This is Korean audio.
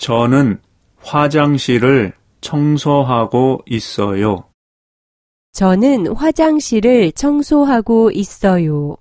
저는 화장실을 청소하고 있어요. 저는 화장실을 청소하고 있어요.